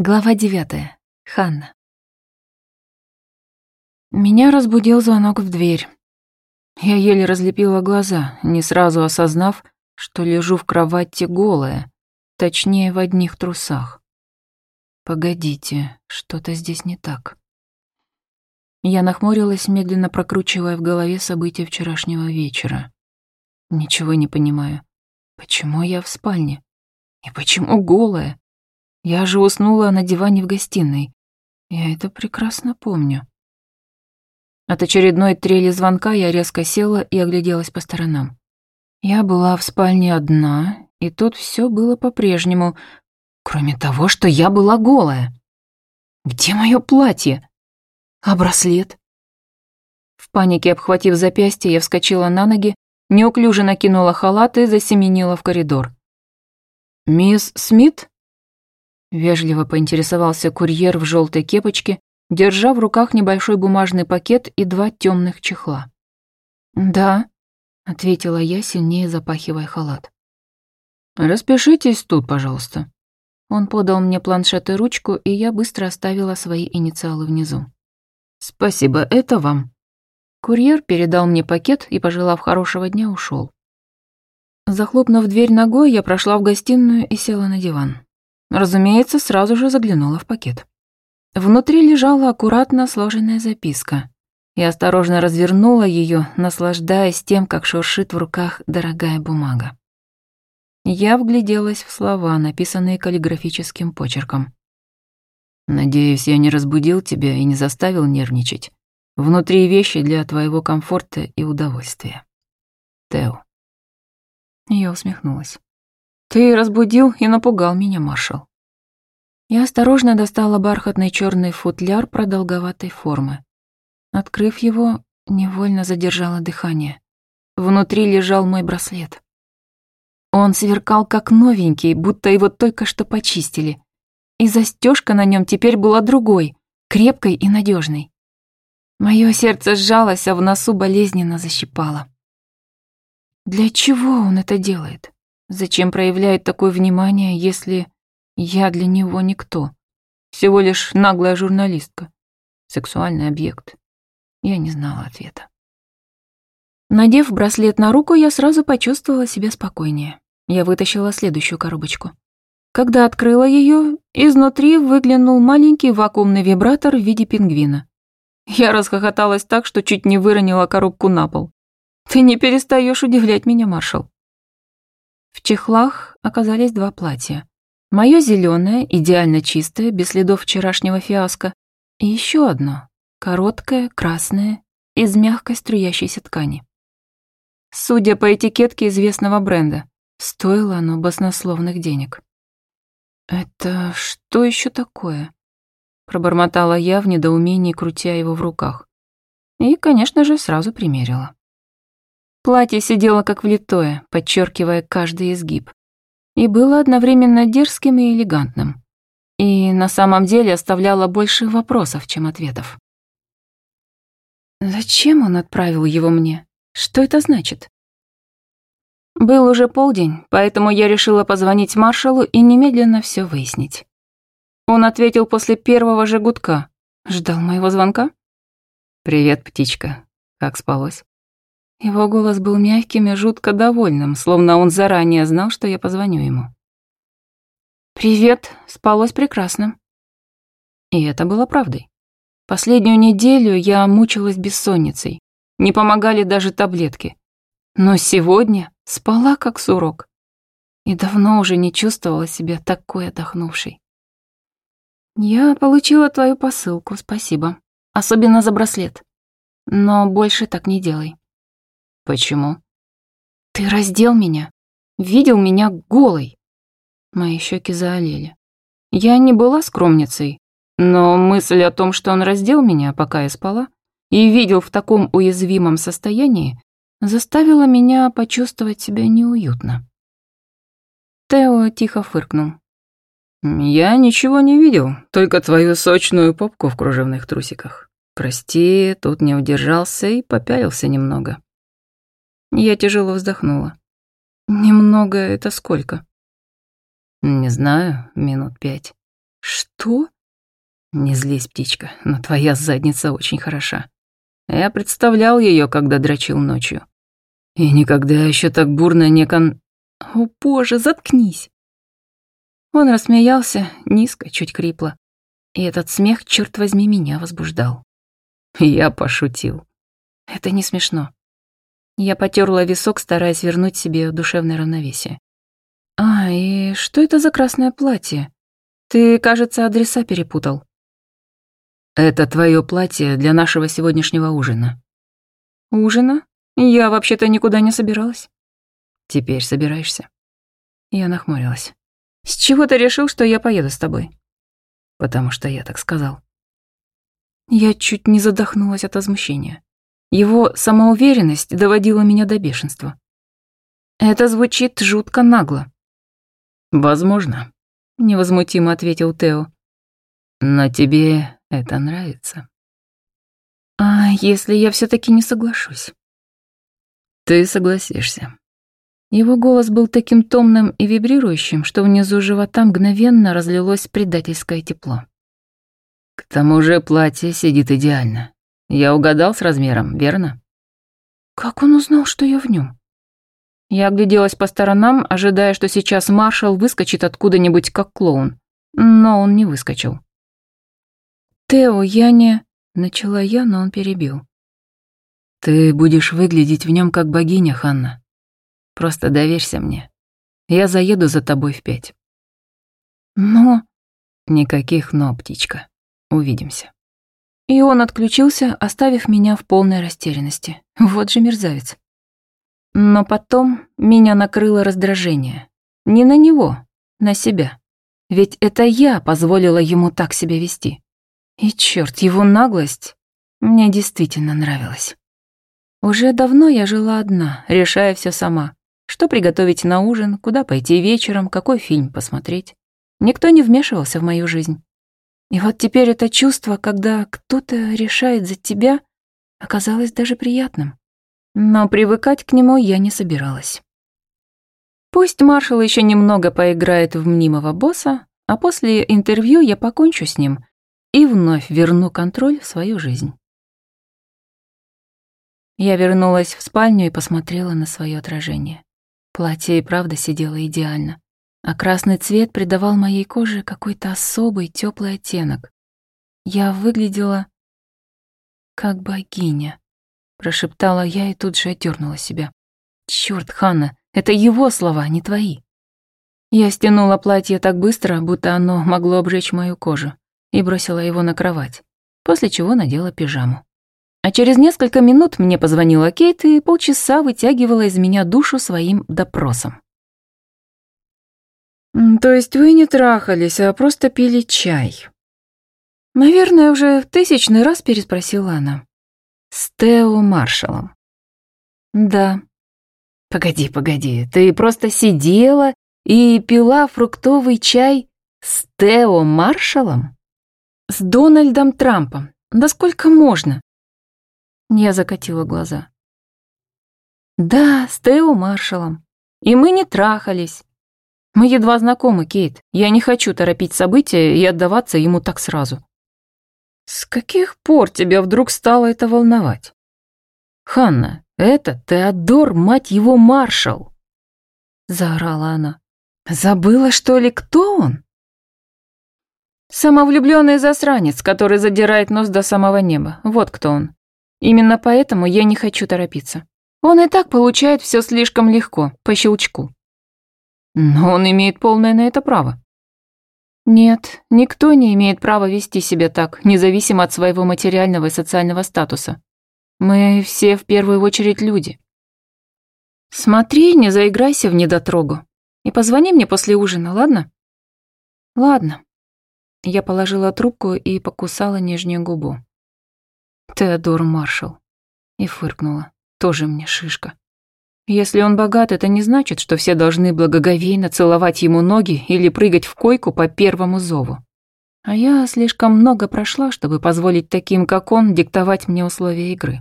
Глава девятая. Ханна. Меня разбудил звонок в дверь. Я еле разлепила глаза, не сразу осознав, что лежу в кровати голая, точнее, в одних трусах. Погодите, что-то здесь не так. Я нахмурилась, медленно прокручивая в голове события вчерашнего вечера. Ничего не понимаю. Почему я в спальне? И почему голая? Я же уснула на диване в гостиной. Я это прекрасно помню. От очередной трели звонка я резко села и огляделась по сторонам. Я была в спальне одна, и тут все было по-прежнему, кроме того, что я была голая. Где мое платье? А браслет? В панике обхватив запястье, я вскочила на ноги, неуклюже накинула халат и засеменила в коридор. «Мисс Смит?» Вежливо поинтересовался курьер в желтой кепочке, держа в руках небольшой бумажный пакет и два темных чехла. «Да», — ответила я, сильнее запахивая халат. «Распишитесь тут, пожалуйста». Он подал мне планшет и ручку, и я быстро оставила свои инициалы внизу. «Спасибо, это вам». Курьер передал мне пакет и, пожелав хорошего дня, ушел. Захлопнув дверь ногой, я прошла в гостиную и села на диван. Разумеется, сразу же заглянула в пакет. Внутри лежала аккуратно сложенная записка. Я осторожно развернула ее, наслаждаясь тем, как шуршит в руках дорогая бумага. Я вгляделась в слова, написанные каллиграфическим почерком. «Надеюсь, я не разбудил тебя и не заставил нервничать. Внутри вещи для твоего комфорта и удовольствия. Тео». Я усмехнулась. «Ты разбудил и напугал меня, маршал». Я осторожно достала бархатный черный футляр продолговатой формы. Открыв его, невольно задержала дыхание. Внутри лежал мой браслет. Он сверкал как новенький, будто его только что почистили. И застежка на нем теперь была другой, крепкой и надежной. Мое сердце сжалось, а в носу болезненно защипало. Для чего он это делает? Зачем проявляет такое внимание, если я для него никто? Всего лишь наглая журналистка. Сексуальный объект. Я не знала ответа. Надев браслет на руку, я сразу почувствовала себя спокойнее. Я вытащила следующую коробочку. Когда открыла ее, изнутри выглянул маленький вакуумный вибратор в виде пингвина. Я расхохоталась так, что чуть не выронила коробку на пол. «Ты не перестаешь удивлять меня, маршал». В чехлах оказались два платья. Мое зеленое, идеально чистое, без следов вчерашнего фиаско, и еще одно, короткое, красное, из мягкой струящейся ткани. Судя по этикетке известного бренда, стоило оно баснословных денег. «Это что еще такое?» Пробормотала я в недоумении, крутя его в руках. И, конечно же, сразу примерила. Платье сидело как влитое, подчеркивая каждый изгиб. И было одновременно дерзким и элегантным. И на самом деле оставляло больше вопросов, чем ответов. Зачем он отправил его мне? Что это значит? Был уже полдень, поэтому я решила позвонить маршалу и немедленно все выяснить. Он ответил после первого же гудка. Ждал моего звонка? «Привет, птичка. Как спалось?» Его голос был мягким и жутко довольным, словно он заранее знал, что я позвоню ему. «Привет, спалось прекрасно». И это было правдой. Последнюю неделю я мучилась бессонницей. Не помогали даже таблетки. Но сегодня спала как сурок. И давно уже не чувствовала себя такой отдохнувшей. «Я получила твою посылку, спасибо. Особенно за браслет. Но больше так не делай. «Почему?» «Ты раздел меня. Видел меня голой». Мои щеки заолели. Я не была скромницей, но мысль о том, что он раздел меня, пока я спала, и видел в таком уязвимом состоянии, заставила меня почувствовать себя неуютно. Тео тихо фыркнул. «Я ничего не видел, только твою сочную попку в кружевных трусиках. Прости, тут не удержался и попялился немного». Я тяжело вздохнула. Немного это сколько? Не знаю, минут пять. Что? Не злись, птичка, но твоя задница очень хороша. Я представлял ее, когда дрочил ночью. И никогда еще так бурно не кон... О, боже, заткнись. Он рассмеялся, низко, чуть крипло. И этот смех, черт возьми, меня возбуждал. Я пошутил. Это не смешно. Я потерла висок, стараясь вернуть себе душевное равновесие. «А, и что это за красное платье? Ты, кажется, адреса перепутал». «Это твое платье для нашего сегодняшнего ужина». «Ужина? Я вообще-то никуда не собиралась». «Теперь собираешься?» Я нахмурилась. «С чего ты решил, что я поеду с тобой?» «Потому что я так сказал». Я чуть не задохнулась от возмущения. Его самоуверенность доводила меня до бешенства. Это звучит жутко нагло. «Возможно», — невозмутимо ответил Тео. «Но тебе это нравится». «А если я все таки не соглашусь?» «Ты согласишься». Его голос был таким томным и вибрирующим, что внизу живота мгновенно разлилось предательское тепло. «К тому же платье сидит идеально. Я угадал с размером, верно?» «Как он узнал, что я в нем? Я огляделась по сторонам, ожидая, что сейчас маршал выскочит откуда-нибудь как клоун. Но он не выскочил. «Тео, я не...» — начала я, но он перебил. «Ты будешь выглядеть в нем как богиня, Ханна. Просто доверься мне. Я заеду за тобой в пять». «Но...» «Никаких «но», птичка. Увидимся». И он отключился, оставив меня в полной растерянности. Вот же мерзавец. Но потом меня накрыло раздражение. Не на него, на себя. Ведь это я позволила ему так себя вести. И черт, его наглость мне действительно нравилась. Уже давно я жила одна, решая все сама. Что приготовить на ужин, куда пойти вечером, какой фильм посмотреть. Никто не вмешивался в мою жизнь. И вот теперь это чувство, когда кто-то решает за тебя, оказалось даже приятным но привыкать к нему я не собиралась. Пусть маршал еще немного поиграет в мнимого босса, а после интервью я покончу с ним и вновь верну контроль в свою жизнь. Я вернулась в спальню и посмотрела на свое отражение. Платье и правда сидело идеально, а красный цвет придавал моей коже какой-то особый теплый оттенок. Я выглядела как богиня прошептала я и тут же отдернула себя. Черт, Ханна, это его слова, не твои. Я стянула платье так быстро, будто оно могло обжечь мою кожу, и бросила его на кровать, после чего надела пижаму. А через несколько минут мне позвонила Кейт и полчаса вытягивала из меня душу своим допросом. «То есть вы не трахались, а просто пили чай?» Наверное, уже в тысячный раз переспросила она. С Тео Маршалом. Да. Погоди, погоди, ты просто сидела и пила фруктовый чай с Тео Маршалом? С Дональдом Трампом. Да сколько можно? Я закатила глаза. Да, с Тео Маршалом. И мы не трахались. Мы едва знакомы, Кейт. Я не хочу торопить события и отдаваться ему так сразу. С каких пор тебя вдруг стало это волновать? Ханна, это Теодор, мать его, маршал. Заорала она. Забыла, что ли, кто он? Самовлюбленный засранец, который задирает нос до самого неба. Вот кто он. Именно поэтому я не хочу торопиться. Он и так получает все слишком легко, по щелчку. Но он имеет полное на это право. Нет, никто не имеет права вести себя так, независимо от своего материального и социального статуса. Мы все в первую очередь люди. Смотри, не заиграйся в недотрогу. И позвони мне после ужина, ладно? Ладно. Я положила трубку и покусала нижнюю губу. Теодор Маршал. И фыркнула. Тоже мне шишка. Если он богат, это не значит, что все должны благоговейно целовать ему ноги или прыгать в койку по первому зову. А я слишком много прошла, чтобы позволить таким, как он, диктовать мне условия игры.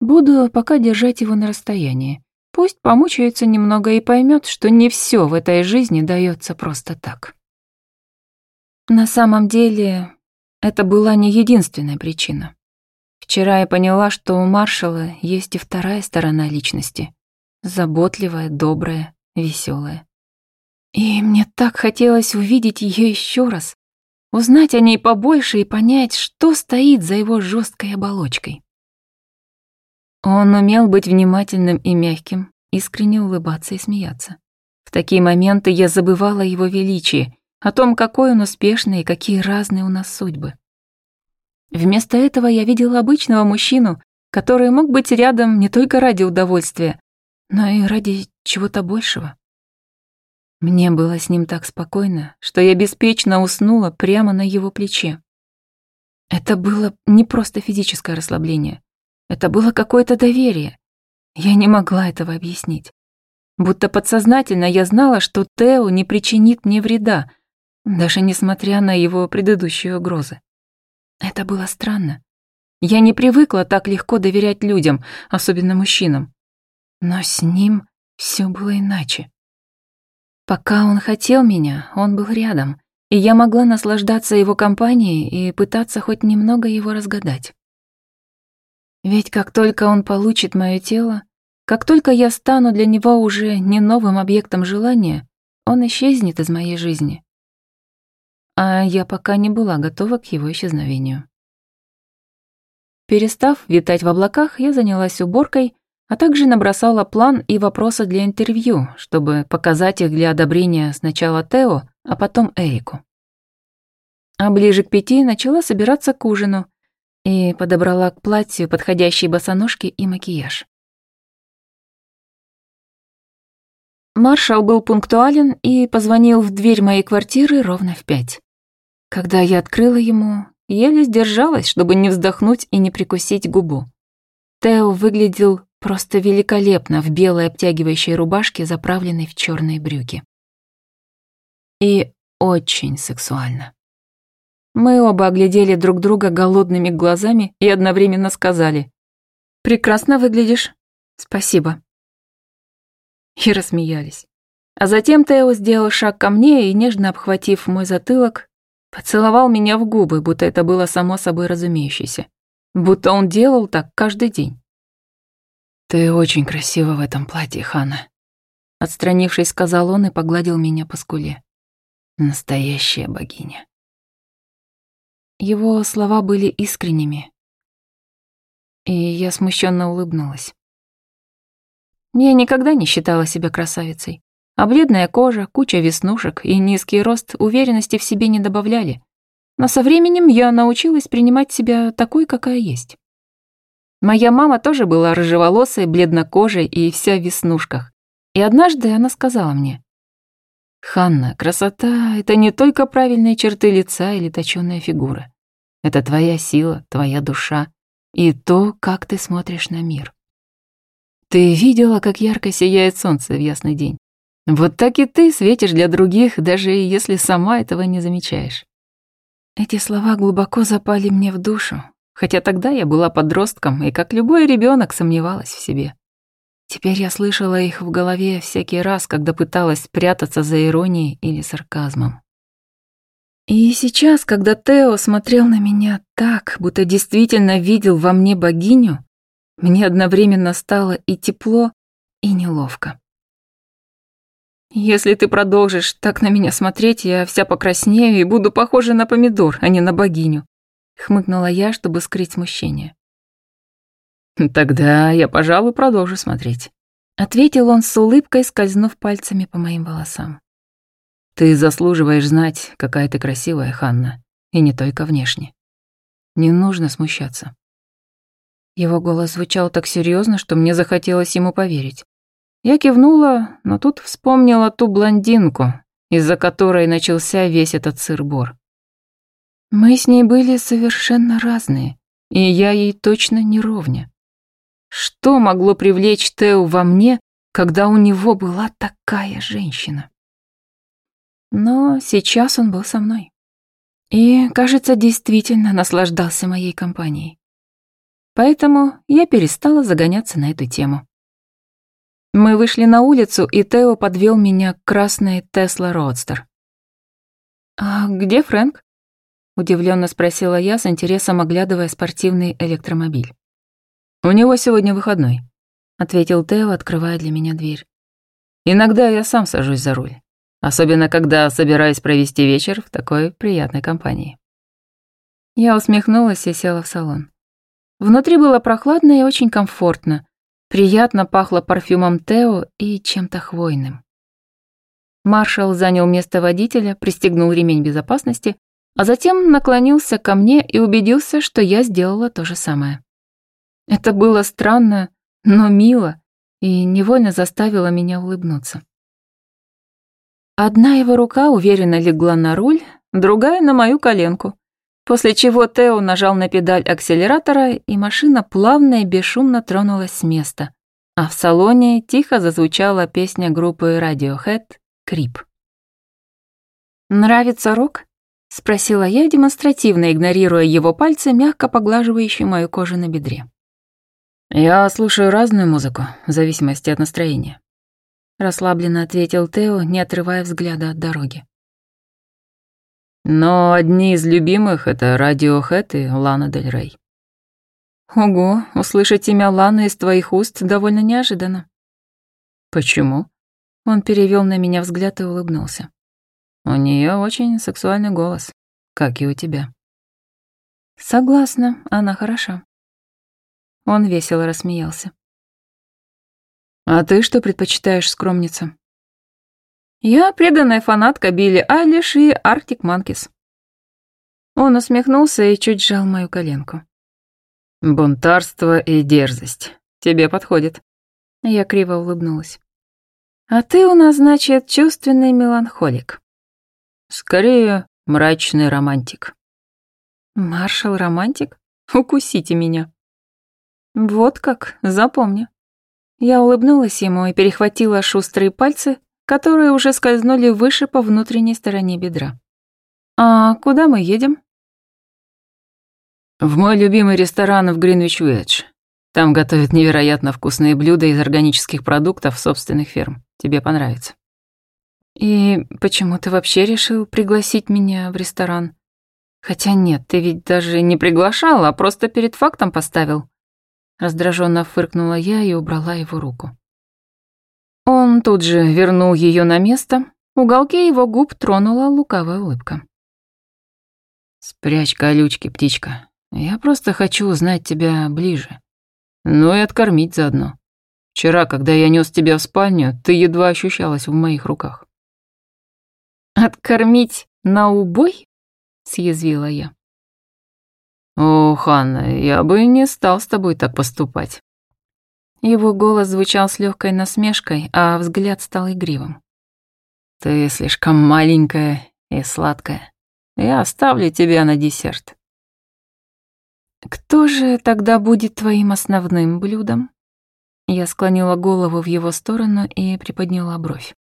Буду пока держать его на расстоянии. Пусть помучается немного и поймет, что не все в этой жизни дается просто так. На самом деле, это была не единственная причина. Вчера я поняла, что у маршала есть и вторая сторона личности. Заботливая, добрая, веселая. И мне так хотелось увидеть ее еще раз, узнать о ней побольше и понять, что стоит за его жесткой оболочкой. Он умел быть внимательным и мягким, искренне улыбаться и смеяться. В такие моменты я забывала его величие, о том, какой он успешный и какие разные у нас судьбы. Вместо этого я видела обычного мужчину, который мог быть рядом не только ради удовольствия, но и ради чего-то большего. Мне было с ним так спокойно, что я беспечно уснула прямо на его плече. Это было не просто физическое расслабление. Это было какое-то доверие. Я не могла этого объяснить. Будто подсознательно я знала, что Тео не причинит мне вреда, даже несмотря на его предыдущие угрозы. Это было странно. Я не привыкла так легко доверять людям, особенно мужчинам. Но с ним все было иначе. Пока он хотел меня, он был рядом, и я могла наслаждаться его компанией и пытаться хоть немного его разгадать. Ведь как только он получит мое тело, как только я стану для него уже не новым объектом желания, он исчезнет из моей жизни. А я пока не была готова к его исчезновению. Перестав витать в облаках, я занялась уборкой а также набросала план и вопросы для интервью, чтобы показать их для одобрения сначала Тео, а потом Эрику. А ближе к пяти начала собираться к ужину и подобрала к платью подходящие босоножки и макияж. Маршал был пунктуален и позвонил в дверь моей квартиры ровно в пять. Когда я открыла ему, еле сдержалась, чтобы не вздохнуть и не прикусить губу. Тео выглядел Просто великолепно в белой обтягивающей рубашке, заправленной в черные брюки. И очень сексуально. Мы оба оглядели друг друга голодными глазами и одновременно сказали «Прекрасно выглядишь. Спасибо». И рассмеялись. А затем Тео сделал шаг ко мне и, нежно обхватив мой затылок, поцеловал меня в губы, будто это было само собой разумеющееся. Будто он делал так каждый день. «Ты очень красива в этом платье, Хана», — отстранившись, сказал он и погладил меня по скуле. «Настоящая богиня». Его слова были искренними, и я смущенно улыбнулась. Я никогда не считала себя красавицей, а бледная кожа, куча веснушек и низкий рост уверенности в себе не добавляли. Но со временем я научилась принимать себя такой, какая есть. Моя мама тоже была рыжеволосой, бледнокожей и вся в веснушках. И однажды она сказала мне, «Ханна, красота — это не только правильные черты лица или точёная фигура. Это твоя сила, твоя душа и то, как ты смотришь на мир. Ты видела, как ярко сияет солнце в ясный день? Вот так и ты светишь для других, даже если сама этого не замечаешь». Эти слова глубоко запали мне в душу, хотя тогда я была подростком и, как любой ребенок, сомневалась в себе. Теперь я слышала их в голове всякий раз, когда пыталась прятаться за иронией или сарказмом. И сейчас, когда Тео смотрел на меня так, будто действительно видел во мне богиню, мне одновременно стало и тепло, и неловко. «Если ты продолжишь так на меня смотреть, я вся покраснею и буду похожа на помидор, а не на богиню», Хмыкнула я, чтобы скрыть смущение. «Тогда я, пожалуй, продолжу смотреть», — ответил он с улыбкой, скользнув пальцами по моим волосам. «Ты заслуживаешь знать, какая ты красивая, Ханна, и не только внешне. Не нужно смущаться». Его голос звучал так серьезно, что мне захотелось ему поверить. Я кивнула, но тут вспомнила ту блондинку, из-за которой начался весь этот сыр-бор. Мы с ней были совершенно разные, и я ей точно не ровня. Что могло привлечь Тео во мне, когда у него была такая женщина? Но сейчас он был со мной. И, кажется, действительно наслаждался моей компанией. Поэтому я перестала загоняться на эту тему. Мы вышли на улицу, и Тео подвел меня к красной Тесла Родстер. «А где Фрэнк?» — удивленно спросила я, с интересом оглядывая спортивный электромобиль. «У него сегодня выходной», — ответил Тео, открывая для меня дверь. «Иногда я сам сажусь за руль, особенно когда собираюсь провести вечер в такой приятной компании». Я усмехнулась и села в салон. Внутри было прохладно и очень комфортно. Приятно пахло парфюмом Тео и чем-то хвойным. Маршал занял место водителя, пристегнул ремень безопасности, а затем наклонился ко мне и убедился, что я сделала то же самое. Это было странно, но мило, и невольно заставило меня улыбнуться. Одна его рука уверенно легла на руль, другая — на мою коленку, после чего Тео нажал на педаль акселератора, и машина плавно и бесшумно тронулась с места, а в салоне тихо зазвучала песня группы Radiohead Крип. «Нравится рок?» — спросила я, демонстративно игнорируя его пальцы, мягко поглаживающие мою кожу на бедре. «Я слушаю разную музыку, в зависимости от настроения», — расслабленно ответил Тео, не отрывая взгляда от дороги. «Но одни из любимых — это Radiohead и Лана Дель Рей». «Ого, услышать имя Ланы из твоих уст довольно неожиданно». «Почему?» Он перевел на меня взгляд и улыбнулся. У нее очень сексуальный голос, как и у тебя. Согласна, она хороша. Он весело рассмеялся. А ты что предпочитаешь, скромница? Я преданная фанатка Билли Айлиш и Арктик Манкис. Он усмехнулся и чуть сжал мою коленку. Бунтарство и дерзость. Тебе подходит. Я криво улыбнулась. А ты у нас, значит, чувственный меланхолик. Скорее, мрачный романтик. Маршал-романтик? Укусите меня. Вот как, запомни. Я улыбнулась ему и перехватила шустрые пальцы, которые уже скользнули выше по внутренней стороне бедра. «А куда мы едем?» «В мой любимый ресторан в Гринвич-Уидж. Там готовят невероятно вкусные блюда из органических продуктов собственных ферм. Тебе понравится». «И почему ты вообще решил пригласить меня в ресторан? Хотя нет, ты ведь даже не приглашал, а просто перед фактом поставил». Раздраженно фыркнула я и убрала его руку. Он тут же вернул ее на место, уголки его губ тронула лукавая улыбка. «Спрячь колючки, птичка. Я просто хочу узнать тебя ближе. Ну и откормить заодно. Вчера, когда я нес тебя в спальню, ты едва ощущалась в моих руках». «Откормить на убой?» — съязвила я. «О, Ханна, я бы не стал с тобой так поступать». Его голос звучал с легкой насмешкой, а взгляд стал игривым. «Ты слишком маленькая и сладкая. Я оставлю тебя на десерт». «Кто же тогда будет твоим основным блюдом?» Я склонила голову в его сторону и приподняла бровь.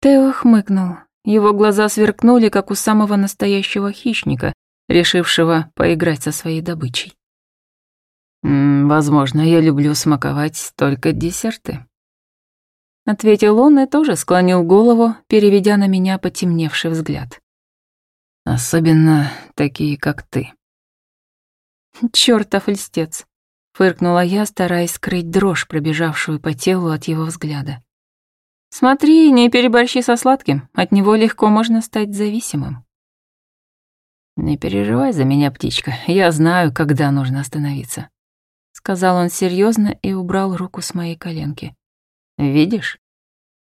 Тео хмыкнул. Его глаза сверкнули, как у самого настоящего хищника, решившего поиграть со своей добычей. «Возможно, я люблю смаковать только десерты», — ответил он и тоже склонил голову, переведя на меня потемневший взгляд. «Особенно такие, как ты». «Чёртов льстец», — фыркнула я, стараясь скрыть дрожь, пробежавшую по телу от его взгляда. «Смотри, не переборщи со сладким, от него легко можно стать зависимым». «Не переживай за меня, птичка, я знаю, когда нужно остановиться», — сказал он серьезно и убрал руку с моей коленки. «Видишь?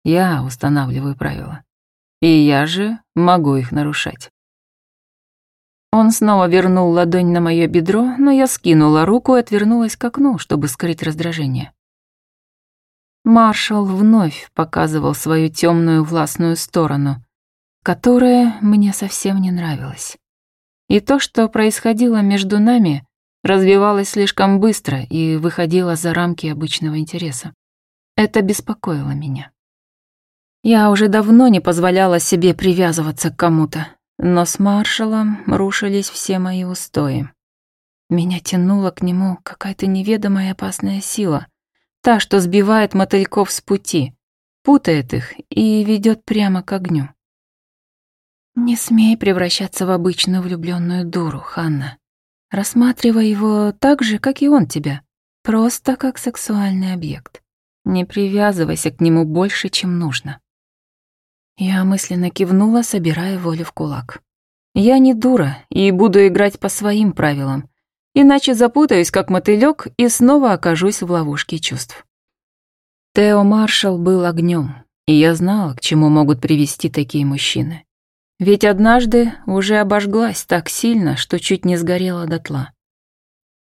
Я устанавливаю правила. И я же могу их нарушать». Он снова вернул ладонь на мое бедро, но я скинула руку и отвернулась к окну, чтобы скрыть раздражение. Маршал вновь показывал свою темную властную сторону, которая мне совсем не нравилась. И то, что происходило между нами, развивалось слишком быстро и выходило за рамки обычного интереса. Это беспокоило меня. Я уже давно не позволяла себе привязываться к кому-то, но с маршалом рушились все мои устои. Меня тянула к нему какая-то неведомая опасная сила, та, что сбивает мотыльков с пути, путает их и ведет прямо к огню. Не смей превращаться в обычную влюбленную дуру, Ханна. Рассматривай его так же, как и он тебя. Просто как сексуальный объект. Не привязывайся к нему больше, чем нужно. Я мысленно кивнула, собирая волю в кулак. Я не дура и буду играть по своим правилам, иначе запутаюсь как мотылёк и снова окажусь в ловушке чувств. Тео Маршалл был огнем, и я знала, к чему могут привести такие мужчины. Ведь однажды уже обожглась так сильно, что чуть не сгорела дотла.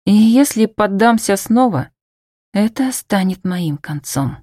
И если поддамся снова, это станет моим концом.